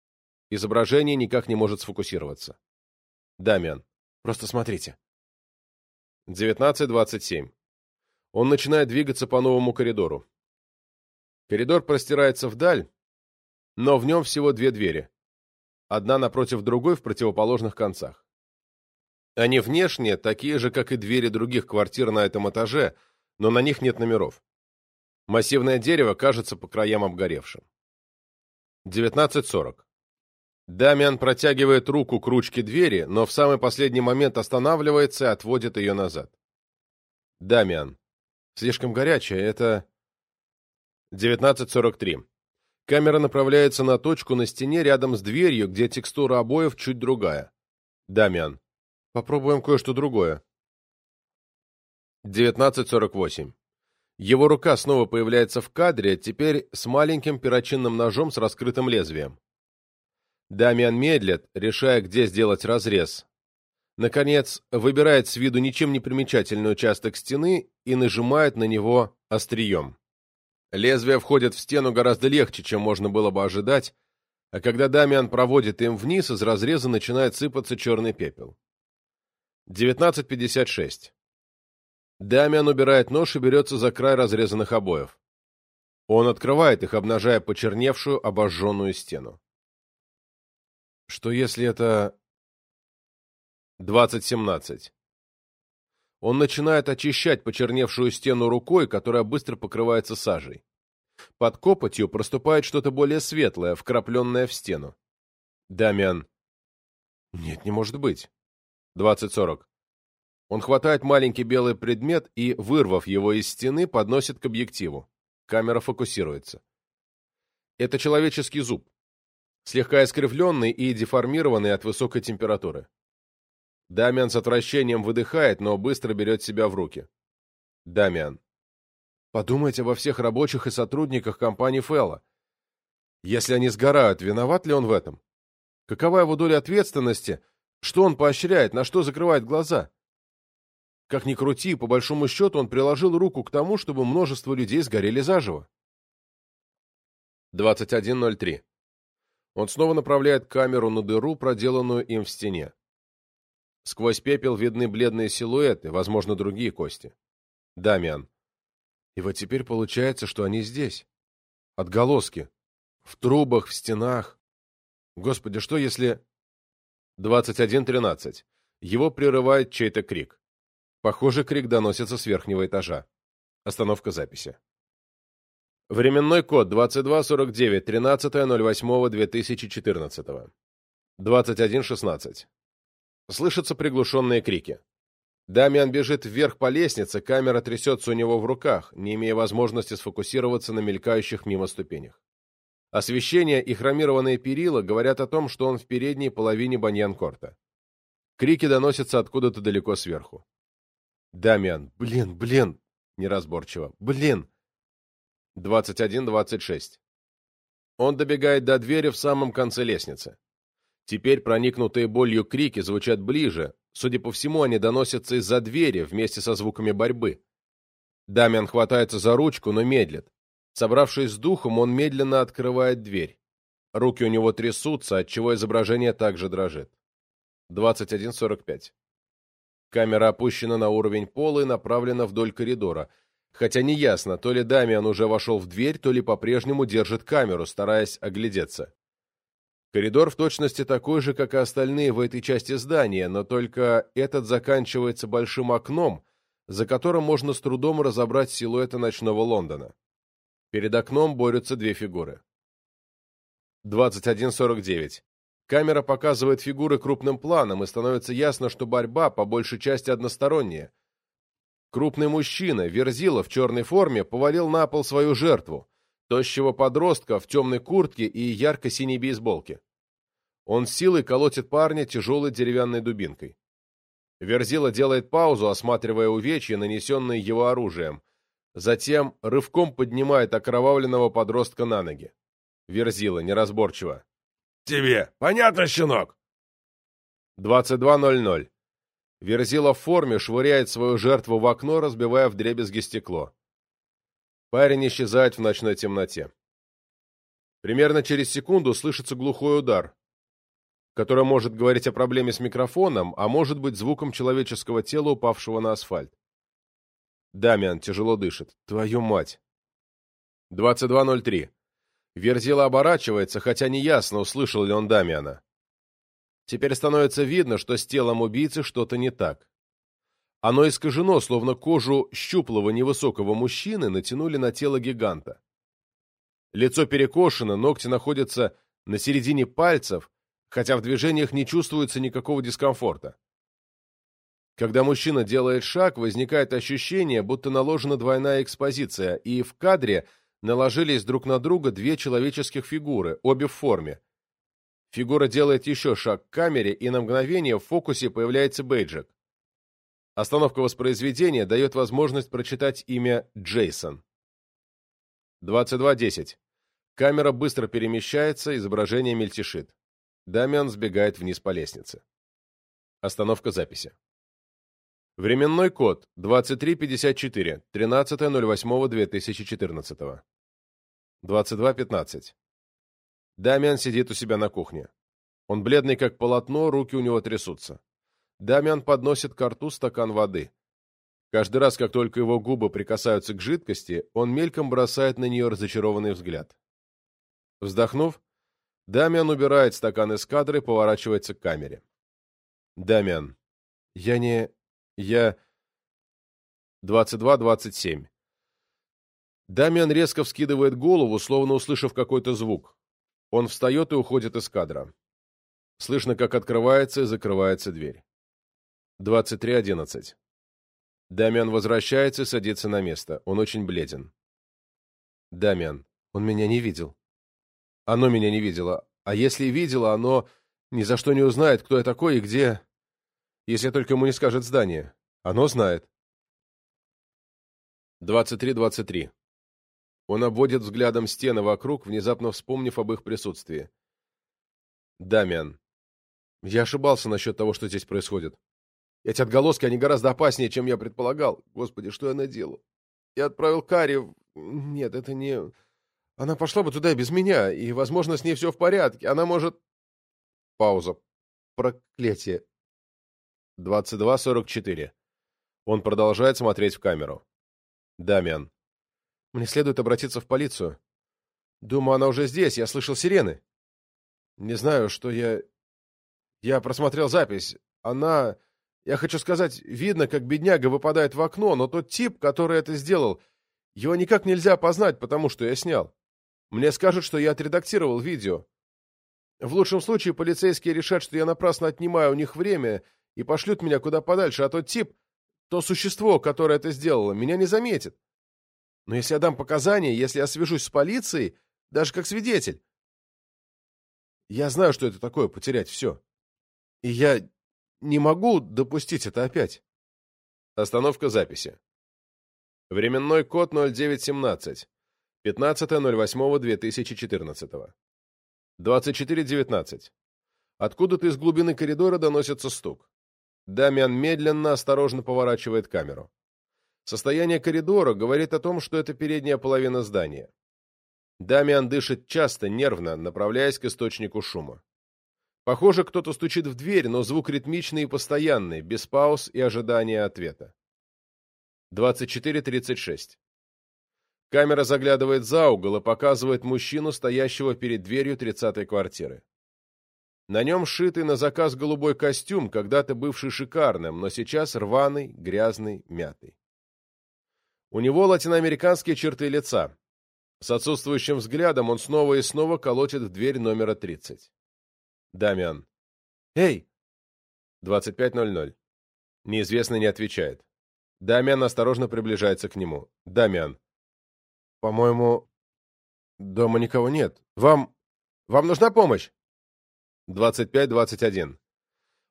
Изображение никак не может сфокусироваться. Дамиан. Просто смотрите. 19.27. Он начинает двигаться по новому коридору. Коридор простирается вдаль, но в нем всего две двери. Одна напротив другой в противоположных концах. Они внешне такие же, как и двери других квартир на этом этаже, но на них нет номеров. Массивное дерево кажется по краям обгоревшим. 19.40. Дамиан протягивает руку к ручке двери, но в самый последний момент останавливается и отводит ее назад. Дамиан. Слишком горячая, это... 19.43. Камера направляется на точку на стене рядом с дверью, где текстура обоев чуть другая. Дамиан. Попробуем кое-что другое. 19.48. Его рука снова появляется в кадре, теперь с маленьким перочинным ножом с раскрытым лезвием. Дамиан медлит, решая, где сделать разрез. Наконец, выбирает с виду ничем не примечательный участок стены и нажимает на него острием. Лезвие входит в стену гораздо легче, чем можно было бы ожидать, а когда Дамиан проводит им вниз, из разреза начинает сыпаться черный пепел. 1956. Дамиан убирает нож и берется за край разрезанных обоев. Он открывает их, обнажая почерневшую, обожженную стену. Что если это... 2017. Он начинает очищать почерневшую стену рукой, которая быстро покрывается сажей. Под копотью проступает что-то более светлое, вкрапленное в стену. Дамиан. Нет, не может быть. 20-40. Он хватает маленький белый предмет и, вырвав его из стены, подносит к объективу. Камера фокусируется. Это человеческий зуб, слегка искривленный и деформированный от высокой температуры. Дамиан с отвращением выдыхает, но быстро берет себя в руки. Дамиан. Подумайте обо всех рабочих и сотрудниках компании Фэлла. Если они сгорают, виноват ли он в этом? Какова его доля ответственности? Что он поощряет? На что закрывает глаза? Как ни крути, по большому счету он приложил руку к тому, чтобы множество людей сгорели заживо. 21.03. Он снова направляет камеру на дыру, проделанную им в стене. Сквозь пепел видны бледные силуэты, возможно, другие кости. Дамиан. И вот теперь получается, что они здесь. Отголоски. В трубах, в стенах. Господи, что если... 21.13. Его прерывает чей-то крик. Похоже, крик доносится с верхнего этажа. Остановка записи. Временной код 2249, 13.08.2014. 21.16. Слышатся приглушенные крики. Дамиан бежит вверх по лестнице, камера трясется у него в руках, не имея возможности сфокусироваться на мелькающих мимо ступенях. Освещение и хромированные перила говорят о том, что он в передней половине баньян-корта. Крики доносятся откуда-то далеко сверху. Дамиан, блин, блин, неразборчиво, блин. 21-26. Он добегает до двери в самом конце лестницы. Теперь проникнутые болью крики звучат ближе, судя по всему, они доносятся из-за двери вместе со звуками борьбы. Дамиан хватается за ручку, но медлит. Собравшись с духом, он медленно открывает дверь. Руки у него трясутся, отчего изображение также дрожит. 21.45. Камера опущена на уровень пола и направлена вдоль коридора, хотя неясно, то ли Дамиан уже вошел в дверь, то ли по-прежнему держит камеру, стараясь оглядеться. Коридор в точности такой же, как и остальные в этой части здания, но только этот заканчивается большим окном, за которым можно с трудом разобрать силуэты ночного Лондона. Перед окном борются две фигуры. 21.49. Камера показывает фигуры крупным планом, и становится ясно, что борьба по большей части односторонняя. Крупный мужчина, Верзила в черной форме, повалил на пол свою жертву, тощего подростка в темной куртке и ярко-синей бейсболке. Он силой колотит парня тяжелой деревянной дубинкой. Верзила делает паузу, осматривая увечья, нанесенные его оружием. Затем рывком поднимает окровавленного подростка на ноги. Верзила, неразборчиво тебе. Понятно, щенок?» 22.00. Верзила в форме швыряет свою жертву в окно, разбивая вдребезги стекло. Парень исчезает в ночной темноте. Примерно через секунду слышится глухой удар, который может говорить о проблеме с микрофоном, а может быть звуком человеческого тела, упавшего на асфальт. Дамиан тяжело дышит. Твою мать. 22.03. Верзила оборачивается, хотя неясно, услышал ли он Дамиана. Теперь становится видно, что с телом убийцы что-то не так. Оно искажено, словно кожу щуплого невысокого мужчины натянули на тело гиганта. Лицо перекошено, ногти находятся на середине пальцев, хотя в движениях не чувствуется никакого дискомфорта. Когда мужчина делает шаг, возникает ощущение, будто наложена двойная экспозиция, и в кадре – наложились друг на друга две человеческих фигуры, обе в форме. Фигура делает еще шаг к камере, и на мгновение в фокусе появляется бейджик. Остановка воспроизведения дает возможность прочитать имя Джейсон. 22.10. Камера быстро перемещается, изображение мельтешит. Дамиан сбегает вниз по лестнице. Остановка записи. Временной код 2354, 13.08.2014. 22.15. Дамиан сидит у себя на кухне. Он бледный как полотно, руки у него трясутся. Дамиан подносит к рту стакан воды. Каждый раз, как только его губы прикасаются к жидкости, он мельком бросает на нее разочарованный взгляд. Вздохнув, Дамиан убирает стакан из кадра и поворачивается к камере. Дамиан. Я не... Я... 22-27. Дамиан резко вскидывает голову, словно услышав какой-то звук. Он встает и уходит из кадра. Слышно, как открывается и закрывается дверь. 23.11. Дамиан возвращается и садится на место. Он очень бледен. Дамиан. Он меня не видел. Оно меня не видело. А если и видело, оно ни за что не узнает, кто я такой и где... Если только ему не скажет здание. Оно знает. 23.23. Он обводит взглядом стены вокруг, внезапно вспомнив об их присутствии. Дамиан. Я ошибался насчет того, что здесь происходит. Эти отголоски, они гораздо опаснее, чем я предполагал. Господи, что я наделал? Я отправил Кари... В... Нет, это не... Она пошла бы туда без меня, и, возможно, с ней все в порядке. Она может... Пауза. Проклятие. 22.44. Он продолжает смотреть в камеру. Дамиан. Мне следует обратиться в полицию. Думаю, она уже здесь. Я слышал сирены. Не знаю, что я... Я просмотрел запись. Она... Я хочу сказать, видно, как бедняга выпадает в окно, но тот тип, который это сделал, его никак нельзя опознать, потому что я снял. Мне скажут, что я отредактировал видео. В лучшем случае полицейские решат, что я напрасно отнимаю у них время и пошлют меня куда подальше, а тот тип, то существо, которое это сделало, меня не заметит. Но если я дам показания, если я свяжусь с полицией, даже как свидетель, я знаю, что это такое, потерять все. И я не могу допустить это опять. Остановка записи. Временной код 0917. 15.08.2014. 24.19. Откуда-то из глубины коридора доносится стук. Дамиан медленно, осторожно поворачивает камеру. Состояние коридора говорит о том, что это передняя половина здания. Дамиан дышит часто, нервно, направляясь к источнику шума. Похоже, кто-то стучит в дверь, но звук ритмичный и постоянный, без пауз и ожидания ответа. 24.36. Камера заглядывает за угол и показывает мужчину, стоящего перед дверью тридцатой квартиры. На нем сшитый на заказ голубой костюм, когда-то бывший шикарным, но сейчас рваный, грязный, мятый. У него латиноамериканские черты лица. С отсутствующим взглядом он снова и снова колотит в дверь номера 30. Дамиан. «Эй!» 25.00. Неизвестный не отвечает. Дамиан осторожно приближается к нему. Дамиан. «По-моему, дома никого нет. Вам... вам нужна помощь?» 25-21.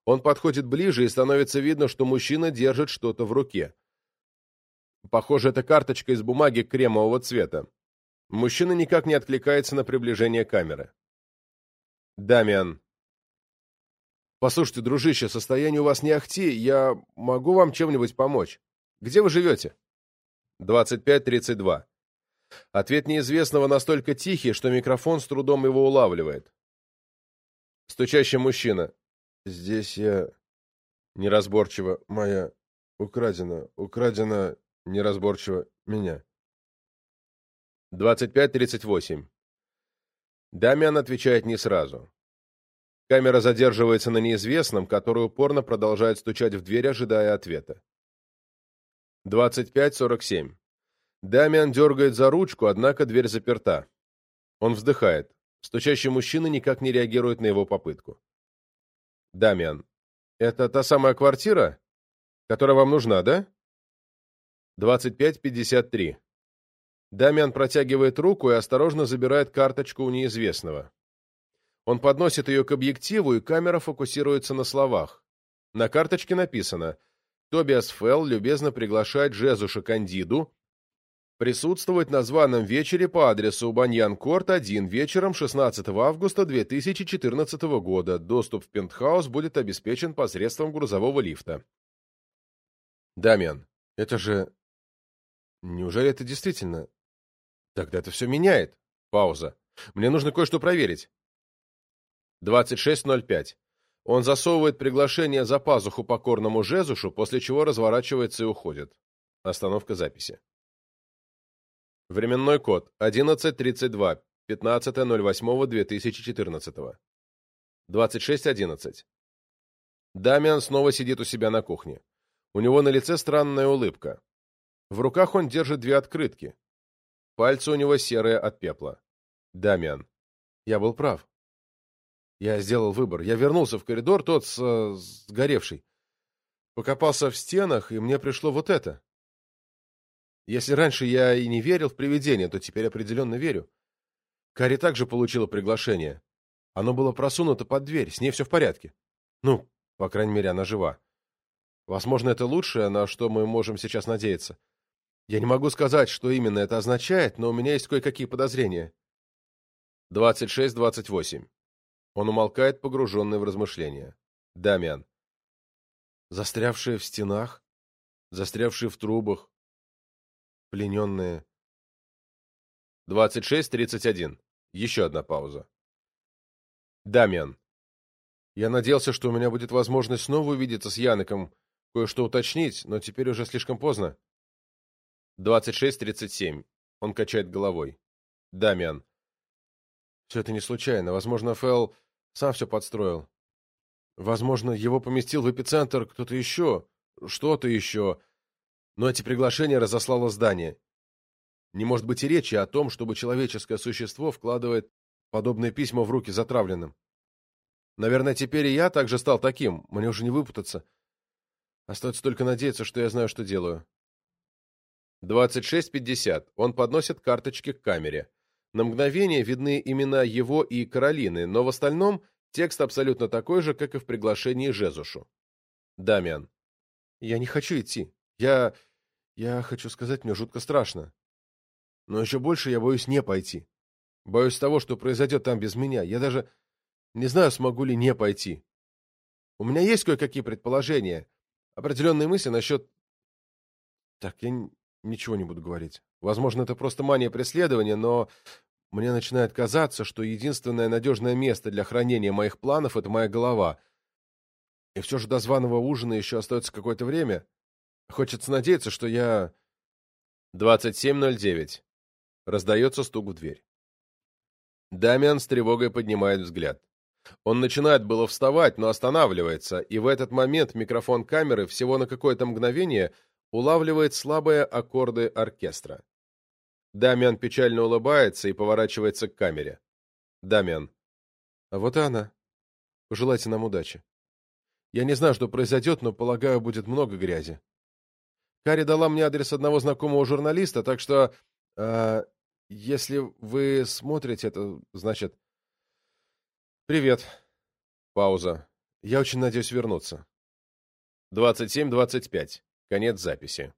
Он подходит ближе, и становится видно, что мужчина держит что-то в руке. Похоже, это карточка из бумаги кремового цвета. Мужчина никак не откликается на приближение камеры. Дамиан. «Послушайте, дружище, состояние у вас не ахти. Я могу вам чем-нибудь помочь. Где вы живете?» 25-32. Ответ неизвестного настолько тихий, что микрофон с трудом его улавливает. Стучащий мужчина. «Здесь я...» Неразборчиво. «Моя... Украдена... Украдена... Неразборчиво... Меня...» 25.38. Дамиан отвечает не сразу. Камера задерживается на неизвестном, который упорно продолжает стучать в дверь, ожидая ответа. 25.47. Дамиан дергает за ручку, однако дверь заперта. Он вздыхает. Стучащий мужчина никак не реагирует на его попытку. Дамиан. Это та самая квартира, которая вам нужна, да? 25.53. Дамиан протягивает руку и осторожно забирает карточку у неизвестного. Он подносит ее к объективу, и камера фокусируется на словах. На карточке написано «Тобиас Фелл любезно приглашает Джезуша Кандиду присутствовать на званом вечере по адресу Баньян-Корт 1 вечером 16 августа 2014 года. Доступ в пентхаус будет обеспечен посредством грузового лифта. Дамиан, это же... Неужели это действительно... Тогда это все меняет. Пауза. Мне нужно кое-что проверить. 26.05. Он засовывает приглашение за пазуху покорному Жезушу, после чего разворачивается и уходит. Остановка записи. Временной код 1132, 15.08.2014. 26.11. Дамиан снова сидит у себя на кухне. У него на лице странная улыбка. В руках он держит две открытки. Пальцы у него серые от пепла. Дамиан. Я был прав. Я сделал выбор. Я вернулся в коридор, тот с, э, сгоревший. Покопался в стенах, и мне пришло вот это. Если раньше я и не верил в привидения, то теперь определенно верю. Кари также получила приглашение. Оно было просунуто под дверь, с ней все в порядке. Ну, по крайней мере, она жива. Возможно, это лучшее, на что мы можем сейчас надеяться. Я не могу сказать, что именно это означает, но у меня есть кое-какие подозрения. 26-28. Он умолкает, погруженный в размышления. Дамиан. Застрявшие в стенах, застрявшие в трубах, плененные. 26.31. Еще одна пауза. Дамиан. Я надеялся, что у меня будет возможность снова увидеться с Яноком, кое-что уточнить, но теперь уже слишком поздно. 26.37. Он качает головой. Дамиан. Все это не случайно. Возможно, Фэл сам все подстроил. Возможно, его поместил в эпицентр кто-то еще, что-то еще но эти приглашения разослало здание. Не может быть и речи о том, чтобы человеческое существо вкладывает подобные письма в руки затравленным. Наверное, теперь и я также стал таким, мне уже не выпутаться. Остается только надеяться, что я знаю, что делаю. 26.50. Он подносит карточки к камере. На мгновение видны имена его и Каролины, но в остальном текст абсолютно такой же, как и в приглашении Жезушу. Дамиан. Я не хочу идти. Я... Я хочу сказать, мне жутко страшно. Но еще больше я боюсь не пойти. Боюсь того, что произойдет там без меня. Я даже не знаю, смогу ли не пойти. У меня есть кое-какие предположения, определенные мысли насчет... Так, я ничего не буду говорить. Возможно, это просто мания преследования, но мне начинает казаться, что единственное надежное место для хранения моих планов — это моя голова. И все же до званого ужина еще остается какое-то время. Хочется надеяться, что я... 27.09. Раздается стук в дверь. Дамиан с тревогой поднимает взгляд. Он начинает было вставать, но останавливается, и в этот момент микрофон камеры всего на какое-то мгновение улавливает слабые аккорды оркестра. Дамиан печально улыбается и поворачивается к камере. Дамиан. А вот и она. Пожелайте нам удачи. Я не знаю, что произойдет, но, полагаю, будет много грязи. Кари дала мне адрес одного знакомого журналиста, так что, э, если вы смотрите это, значит... Привет. Пауза. Я очень надеюсь вернуться. 27-25. Конец записи.